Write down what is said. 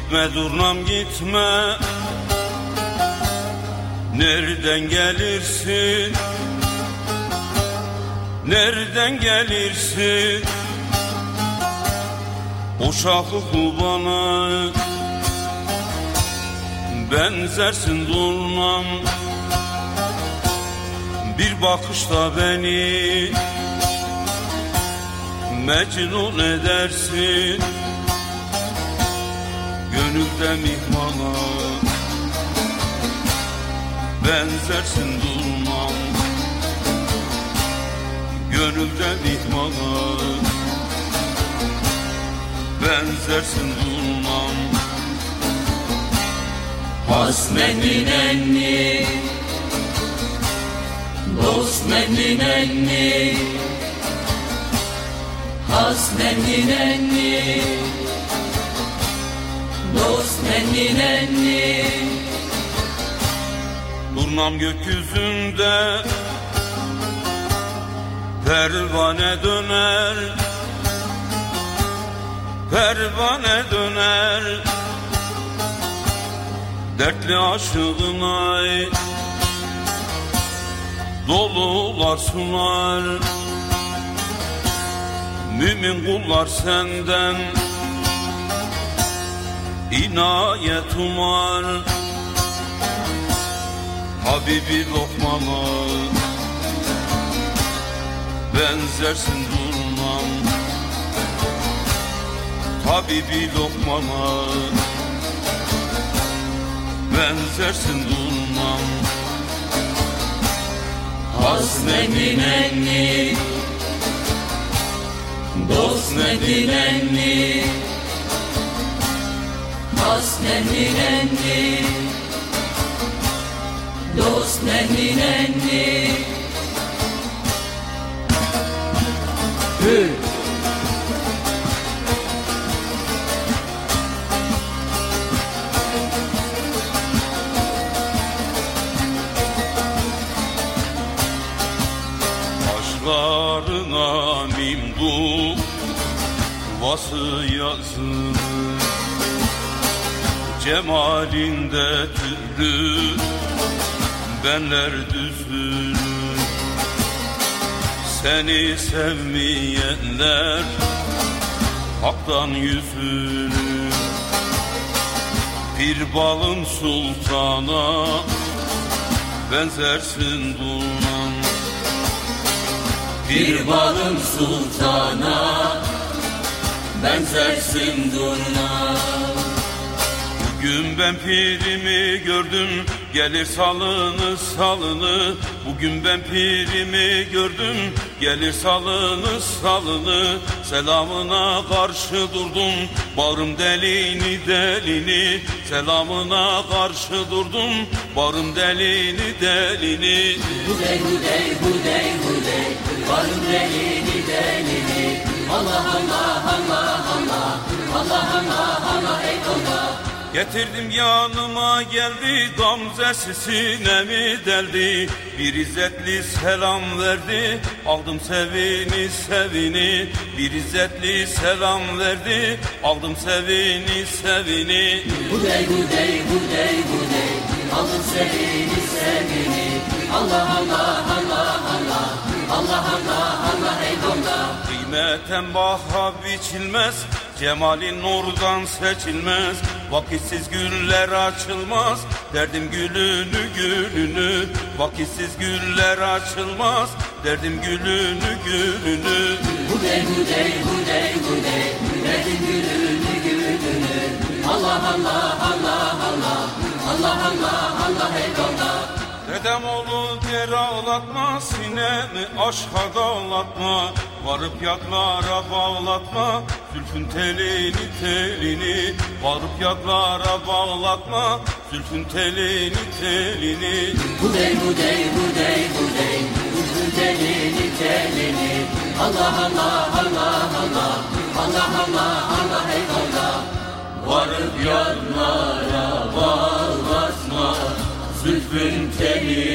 Gitme durnam gitme. Nereden gelirsin? Nereden gelirsin? Uşaklık bana. Benzersin durnam. Bir bakışta beni. Mecnun edersin Gönülde mihmana Benzersin durmam. Gönülde mihmana Benzersin durmam. Hasmendin enni. Dost mendin enni. Hasmendin enni Dost mendin enni Durnam gökyüzünde Pervane döner. Pervane döner. Dertli aşığına Dolular sunar. Mümin kullar senden inayet umar Habibi Lokman'a benzersin durmam. Habibi Lokman'a benzersin durmam. Hasmendin enni Dost mendin enni Hasmendin enni Dost mendin enni Hür Taşlarına mimdu Vası yazılır Cemalinde türlü Benler düzülür Seni sevmeyenler Haktan yüzülür Bir balın sultana Benzersin durman Bir balım sultana Benzersin Bugün ben pirimi gördüm Gelir salını salını. Bugün ben pirimi gördüm Gelir salını salını. Selamına karşı durdum Bağrım delini delini. Selamına karşı durdum Bağrım delini delini. Hudey hudey hudey hudey. Varım delini delini. Allah Allah Allah Allah Allah Allah Allah ey Allah Getirdim yanıma geldi Gamzesi sinemi deldi? Bir izzetli selam verdi Aldım sevini sevini. Bir izzetli selam verdi Aldım sevini sevini. Hudey hudey hudey hudey Alın sevini sevini. Allah Allah Allah Allah. Allah Allah Allah ey Allah Kıymeten baha biçilmez Cemalin nurdan seçilmez Vakitsiz güller açılmaz Derdim gülünü gülünü. Vakitsiz güller açılmaz Derdim gülünü gülünü. Hudey hudey hudey hudey Verdin gülünü gülünü. Allah Allah Allah Allah Allah Allah der ağlatma Sinemi aşka dağlatma. Varıp yaklara bağlatma Zülfün telini telini. Varıp yaklara bağlatma Zülfün telini telini. Hudey hudey hudey hudey Üzgün telini telini. Allah Allah Allah Allah. Allah Allah Allah ey Allah. Varıp yanlara bağlatma Zülfün telini